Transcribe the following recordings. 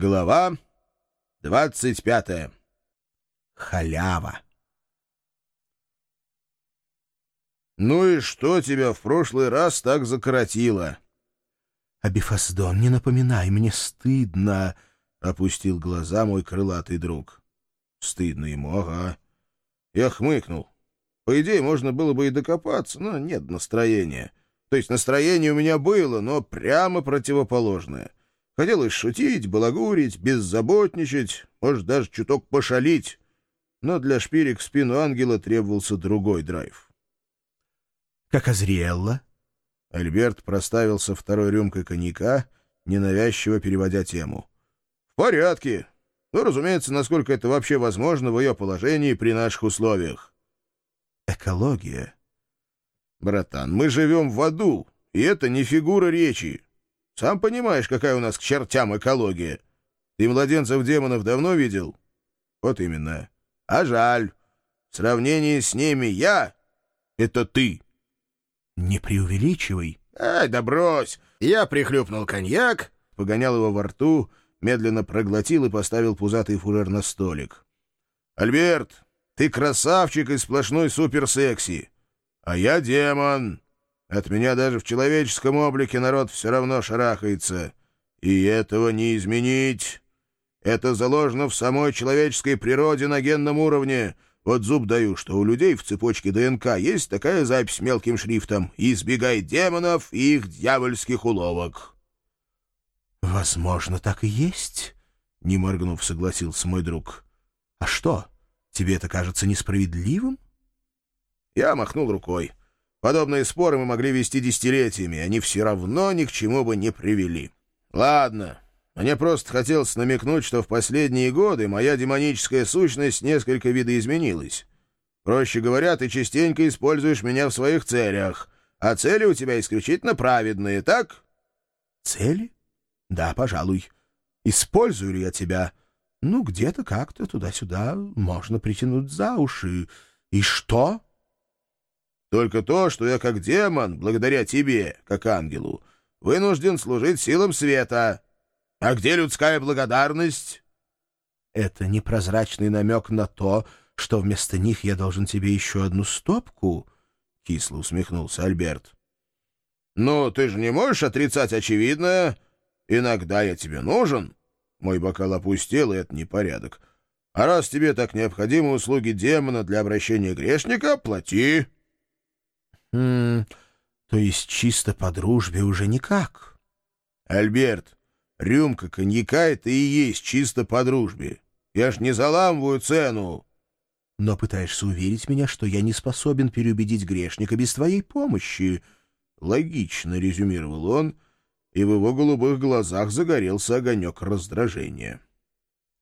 Глава двадцать пятая. Халява. «Ну и что тебя в прошлый раз так закоротило?» «Абифасдон, не напоминай, мне стыдно!» — опустил глаза мой крылатый друг. «Стыдно ему, ага». Я хмыкнул. По идее, можно было бы и докопаться, но нет настроения. То есть настроение у меня было, но прямо противоположное. Хотелось шутить, балагурить, беззаботничать, может, даже чуток пошалить. Но для шпилек в спину ангела требовался другой драйв. «Как Азриэлла?» Альберт проставился второй рюмкой коньяка, ненавязчиво переводя тему. «В порядке. Ну, разумеется, насколько это вообще возможно в ее положении при наших условиях». «Экология». «Братан, мы живем в аду, и это не фигура речи. Сам понимаешь, какая у нас к чертям экология. Ты младенцев-демонов давно видел? Вот именно. А жаль. В сравнении с ними я — это ты. Не преувеличивай. Ай, да брось. Я прихлюпнул коньяк, погонял его во рту, медленно проглотил и поставил пузатый фужер на столик. Альберт, ты красавчик и сплошной суперсекси. А я демон. От меня даже в человеческом облике народ все равно шарахается. И этого не изменить. Это заложено в самой человеческой природе на генном уровне. Вот зуб даю, что у людей в цепочке ДНК есть такая запись мелким шрифтом «Избегай демонов и их дьявольских уловок». «Возможно, так и есть», — не моргнув, согласился мой друг. «А что, тебе это кажется несправедливым?» Я махнул рукой. Подобные споры мы могли вести десятилетиями, они все равно ни к чему бы не привели. Ладно, мне просто хотелось намекнуть, что в последние годы моя демоническая сущность несколько видоизменилась. Проще говоря, ты частенько используешь меня в своих целях, а цели у тебя исключительно праведные, так? Цели? Да, пожалуй. Использую ли я тебя? Ну, где-то как-то туда-сюда можно притянуть за уши. И что? Только то, что я как демон, благодаря тебе, как ангелу, вынужден служить силам света. А где людская благодарность? Это непрозрачный намек на то, что вместо них я должен тебе еще одну стопку? Кисло усмехнулся Альберт. Ну, ты же не можешь отрицать очевидное. Иногда я тебе нужен. Мой бокал опустел, и это непорядок. А раз тебе так необходимы услуги демона для обращения грешника, плати. «Хм, то есть чисто по дружбе уже никак?» «Альберт, рюмка коньяка — это и есть чисто по дружбе. Я ж не заламываю цену». «Но пытаешься уверить меня, что я не способен переубедить грешника без твоей помощи?» Логично резюмировал он, и в его голубых глазах загорелся огонек раздражения.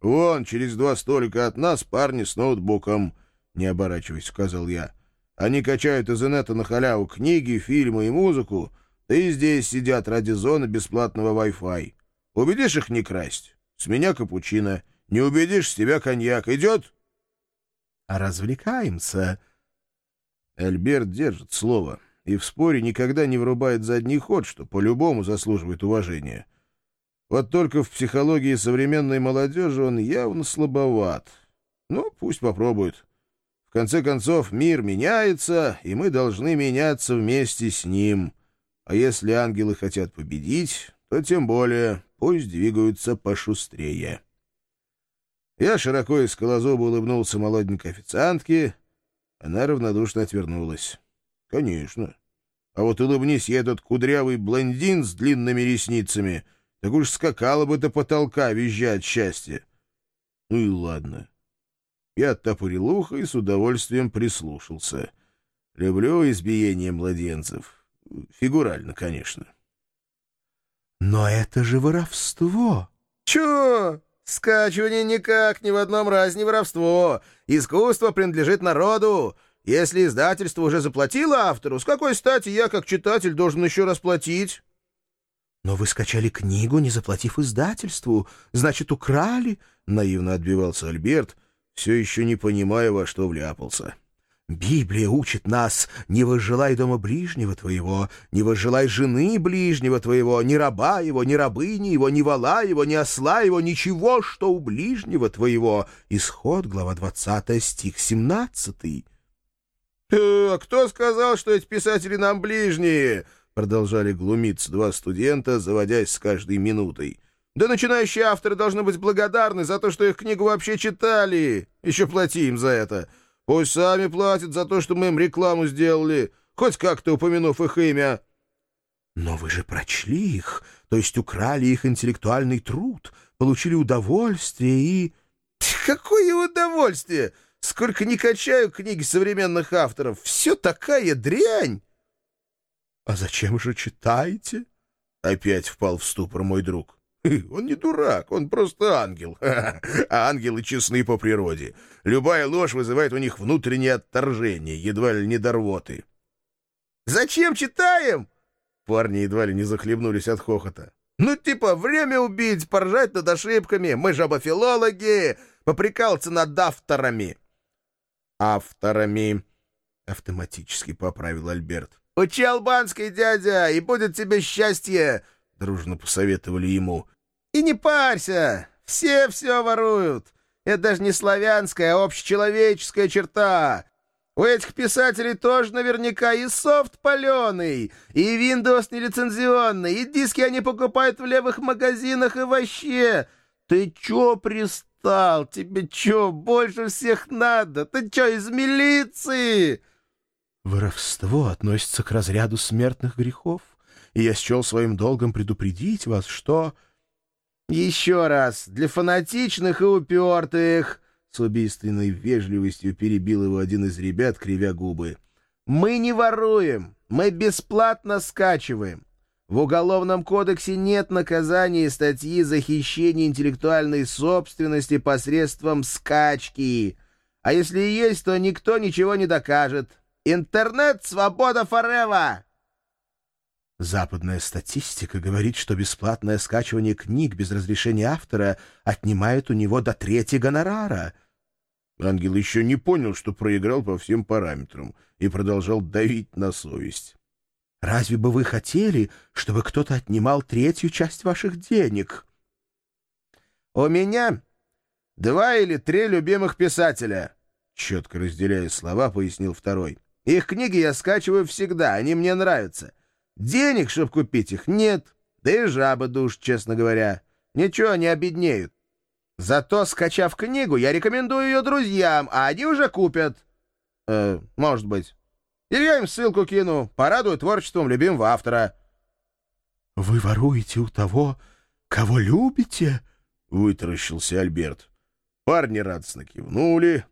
«Вон, через два столика от нас парни с ноутбуком», — не оборачиваясь, сказал я. Они качают из инета на халяву книги, фильмы и музыку, да и здесь сидят ради зоны бесплатного Wi-Fi. Убедишь их не красть? С меня капучино. Не убедишь, с тебя коньяк. Идет? А развлекаемся. Альберт держит слово и в споре никогда не врубает задний ход, что по-любому заслуживает уважения. Вот только в психологии современной молодежи он явно слабоват. Ну, пусть попробует. В конце концов, мир меняется, и мы должны меняться вместе с ним. А если ангелы хотят победить, то тем более пусть двигаются пошустрее. Я широко и скалозубо улыбнулся молоденькой официантке. Она равнодушно отвернулась. «Конечно. А вот улыбнись я этот кудрявый блондин с длинными ресницами, так уж скакала бы до потолка, визжа от счастья. Ну и ладно. Я оттопырил ухо и с удовольствием прислушался. Люблю избиение младенцев. Фигурально, конечно. Но это же воровство. Чё? Скачивание никак ни в одном разе не воровство. Искусство принадлежит народу. Если издательство уже заплатило автору, с какой стати я, как читатель, должен еще раз платить? Но вы скачали книгу, не заплатив издательству. Значит, украли? — наивно отбивался Альберт — все еще не понимая, во что вляпался. Библия учит нас «не возжелай дома ближнего твоего, не возжелай жены ближнего твоего, ни раба его, ни рабыни его, ни вала его, ни осла его, ничего, что у ближнего твоего». Исход, глава 20, стих 17. «А кто сказал, что эти писатели нам ближние?» Продолжали глумиться два студента, заводясь с каждой минутой. «Да начинающие авторы должны быть благодарны за то, что их книгу вообще читали. Еще плати им за это». Пусть сами платят за то, что мы им рекламу сделали, хоть как-то упомянув их имя». «Но вы же прочли их, то есть украли их интеллектуальный труд, получили удовольствие и...» «Какое удовольствие! Сколько не качаю книги современных авторов! Все такая дрянь!» «А зачем же читаете?» Опять впал в ступор мой друг. Он не дурак, он просто ангел. А ангелы честны по природе. Любая ложь вызывает у них внутреннее отторжение, едва ли не до. «Зачем читаем?» Парни едва ли не захлебнулись от хохота. «Ну, типа, время убить, поржать над ошибками. Мы жабофилологи, поприкался над авторами». «Авторами», — автоматически поправил Альберт. «Учи албанский, дядя, и будет тебе счастье!» Дружно посоветовали ему. «И не парься! Все все воруют! Это даже не славянская, а общечеловеческая черта! У этих писателей тоже наверняка и софт паленый, и Windows нелицензионный, и диски они покупают в левых магазинах и вообще! Ты чё пристал? Тебе чё, больше всех надо? Ты чё, из милиции?» Воровство относится к разряду смертных грехов и я счел своим долгом предупредить вас, что... «Еще раз, для фанатичных и упертых!» С убийственной вежливостью перебил его один из ребят, кривя губы. «Мы не воруем, мы бесплатно скачиваем. В Уголовном кодексе нет наказания статьи за хищение интеллектуальной собственности посредством скачки. А если и есть, то никто ничего не докажет. Интернет — свобода форева!» Западная статистика говорит, что бесплатное скачивание книг без разрешения автора отнимает у него до трети гонорара. Ангел еще не понял, что проиграл по всем параметрам, и продолжал давить на совесть. «Разве бы вы хотели, чтобы кто-то отнимал третью часть ваших денег?» «У меня два или три любимых писателя», — четко разделяя слова, пояснил второй. «Их книги я скачиваю всегда, они мне нравятся». Денег, чтобы купить их, нет. Да и жаба душ, честно говоря. Ничего, не обеднеют. Зато, скачав книгу, я рекомендую ее друзьям, а они уже купят. Э, может быть. Или я им ссылку кину, порадую творчеством любимого автора. — Вы воруете у того, кого любите? — вытаращился Альберт. Парни радостно кивнули.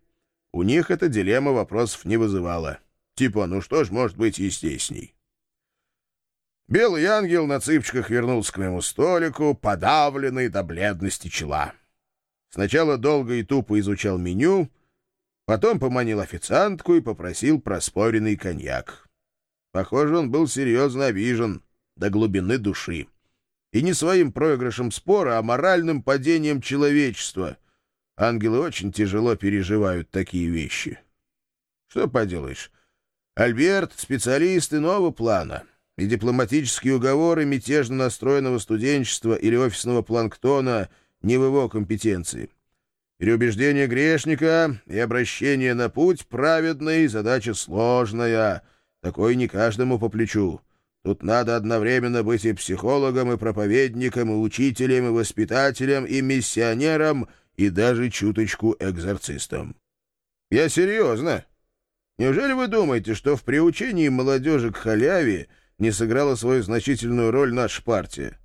У них эта дилемма вопросов не вызывала. Типа, ну что ж может быть естественней? Белый ангел на цыпочках вернулся к моему столику, подавленный до бледности чела. Сначала долго и тупо изучал меню, потом поманил официантку и попросил проспоренный коньяк. Похоже, он был серьезно обижен до глубины души. И не своим проигрышем спора, а моральным падением человечества. Ангелы очень тяжело переживают такие вещи. Что поделаешь, Альберт — специалист иного плана — и дипломатические уговоры мятежно настроенного студенчества или офисного планктона не в его компетенции. Переубеждение грешника и обращение на путь праведный — задача сложная, такой не каждому по плечу. Тут надо одновременно быть и психологом, и проповедником, и учителем, и воспитателем, и миссионером, и даже чуточку экзорцистом. Я серьезно. Неужели вы думаете, что в приучении молодежи к халяве не сыграла свою значительную роль наша партия.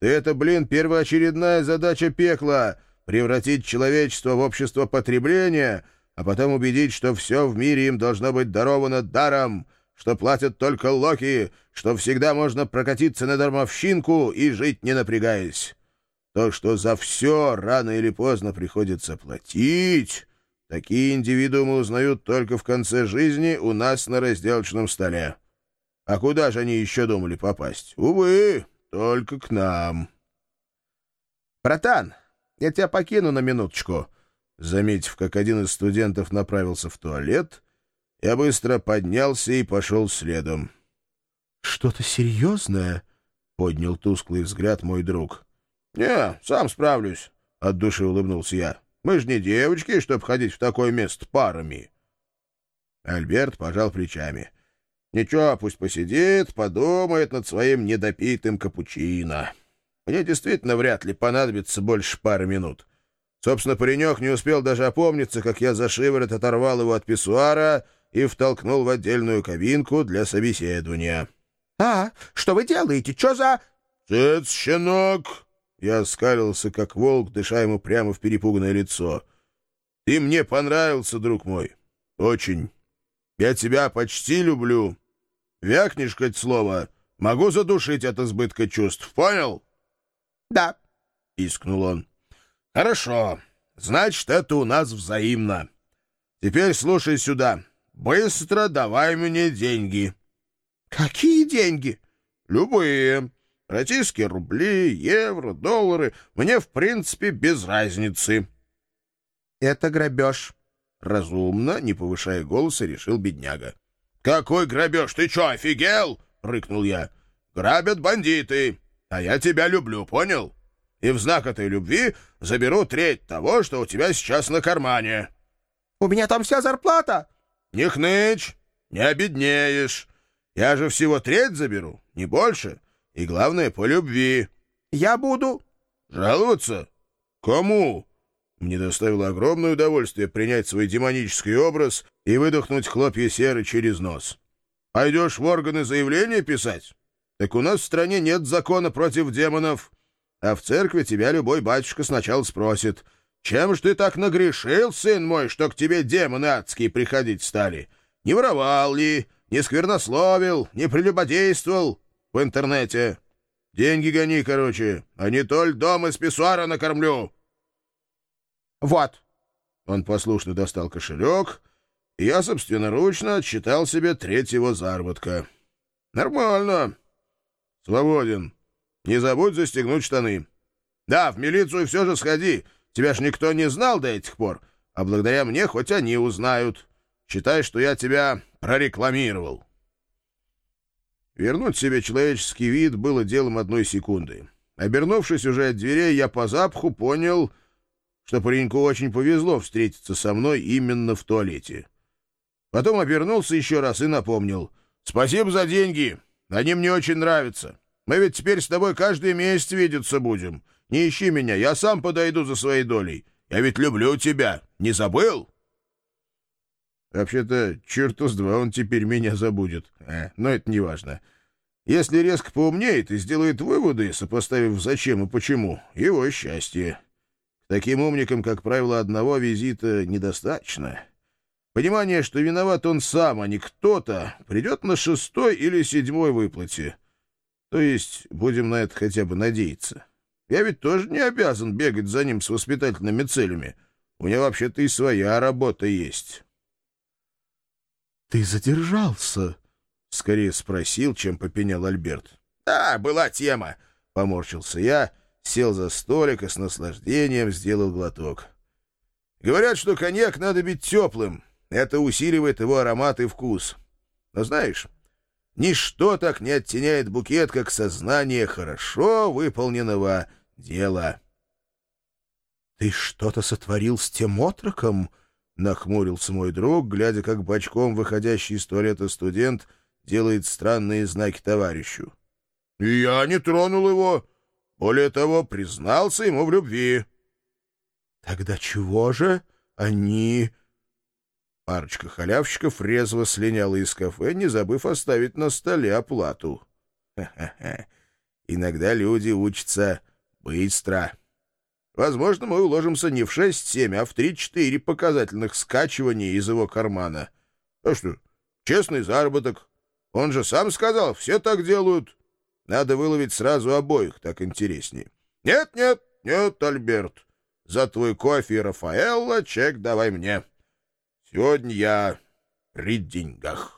Да это, блин, первоочередная задача пекла — превратить человечество в общество потребления, а потом убедить, что все в мире им должно быть даровано даром, что платят только локи, что всегда можно прокатиться на дармовщинку и жить не напрягаясь. То, что за все рано или поздно приходится платить, такие индивидуумы узнают только в конце жизни у нас на разделочном столе. А куда же они еще думали попасть? Увы, только к нам. «Братан, я тебя покину на минуточку». Заметив, как один из студентов направился в туалет, Я быстро поднялся и пошел следом. «Что-то серьезное?» — поднял тусклый взгляд мой друг. «Не, сам справлюсь», — от души улыбнулся я. «Мы же не девочки, чтобы ходить в такое место парами». Альберт пожал плечами. «Ничего, пусть посидит, подумает над своим недопитым капучино. Мне действительно вряд ли понадобится больше пары минут. Собственно, паренек не успел даже опомниться, как я за шиворот оторвал его от писсуара и втолкнул в отдельную кабинку для собеседования. — А, что вы делаете? Что за... — Цец, щенок! Я скалился, как волк, дыша ему прямо в перепуганное лицо. — Ты мне понравился, друг мой. Очень. Я тебя почти люблю. Вякнешь хоть слово, могу задушить от избытка чувств. Понял? — Да, — искнул он. — Хорошо. Значит, это у нас взаимно. Теперь слушай сюда. Быстро давай мне деньги. — Какие деньги? — Любые. Российские рубли, евро, доллары. Мне, в принципе, без разницы. — Это грабеж. Разумно, не повышая голоса, решил бедняга. — Какой грабеж? Ты что, офигел? — рыкнул я. — Грабят бандиты. А я тебя люблю, понял? И в знак этой любви заберу треть того, что у тебя сейчас на кармане. — У меня там вся зарплата. — Не хнычь, не обеднеешь. Я же всего треть заберу, не больше. И главное, по любви. — Я буду... — Жаловаться? Кому? Мне доставило огромное удовольствие принять свой демонический образ и выдохнуть хлопья серы через нос. Пойдешь в органы заявления писать? Так у нас в стране нет закона против демонов. А в церкви тебя любой батюшка сначала спросит, чем ж ты так нагрешил, сын мой, что к тебе демоны адские приходить стали? Не воровал ли, не сквернословил, не прелюбодействовал в интернете? Деньги гони, короче, а не толь дом из писсуара накормлю. Вот. Он послушно достал кошелек, и я собственноручно отсчитал себе треть его заработка. Нормально. «Свободен. Не забудь застегнуть штаны. Да, в милицию все же сходи. Тебя ж никто не знал до этих пор, а благодаря мне хоть они узнают. Считай, что я тебя прорекламировал». Вернуть себе человеческий вид было делом одной секунды. Обернувшись уже от дверей, я по запаху понял, что пареньку очень повезло встретиться со мной именно в туалете. Потом обернулся еще раз и напомнил. «Спасибо за деньги. Они мне очень нравятся. Мы ведь теперь с тобой каждый месяц видеться будем. Не ищи меня, я сам подойду за своей долей. Я ведь люблю тебя. Не забыл?» Вообще-то, черту с два он теперь меня забудет. Э, но это не важно. Если резко поумнеет и сделает выводы, сопоставив зачем и почему, его счастье. Таким умникам, как правило, одного визита недостаточно. Понимание, что виноват он сам, а не кто-то, придет на шестой или седьмой выплате. То есть будем на это хотя бы надеяться. Я ведь тоже не обязан бегать за ним с воспитательными целями. У меня вообще-то и своя работа есть. — Ты задержался? — скорее спросил, чем попенял Альберт. — Да, была тема, — поморщился я, сел за столик и с наслаждением сделал глоток. Говорят, что коньяк надо бить теплым, это усиливает его аромат и вкус. Но знаешь, ничто так не оттеняет букет, как сознание хорошо выполненного дела. — Ты что-то сотворил с тем отроком? — нахмурился мой друг, глядя, как бочком выходящий из туалета студент делает странные знаки товарищу. — я не тронул его. Более того, признался ему в любви. — Тогда чего же они Парочка халявщиков резво слиняла из кафе, не забыв оставить на столе оплату. Ха-ха-ха. Иногда люди учатся быстро. Возможно, мы уложимся не в шесть-семь, а в три-четыре показательных скачивания из его кармана. А что, честный заработок. Он же сам сказал, все так делают. Надо выловить сразу обоих, так интереснее. Нет, нет, нет, Альберт. За твой кофе и Рафаэлла чек давай мне. Сегодня я при деньгах.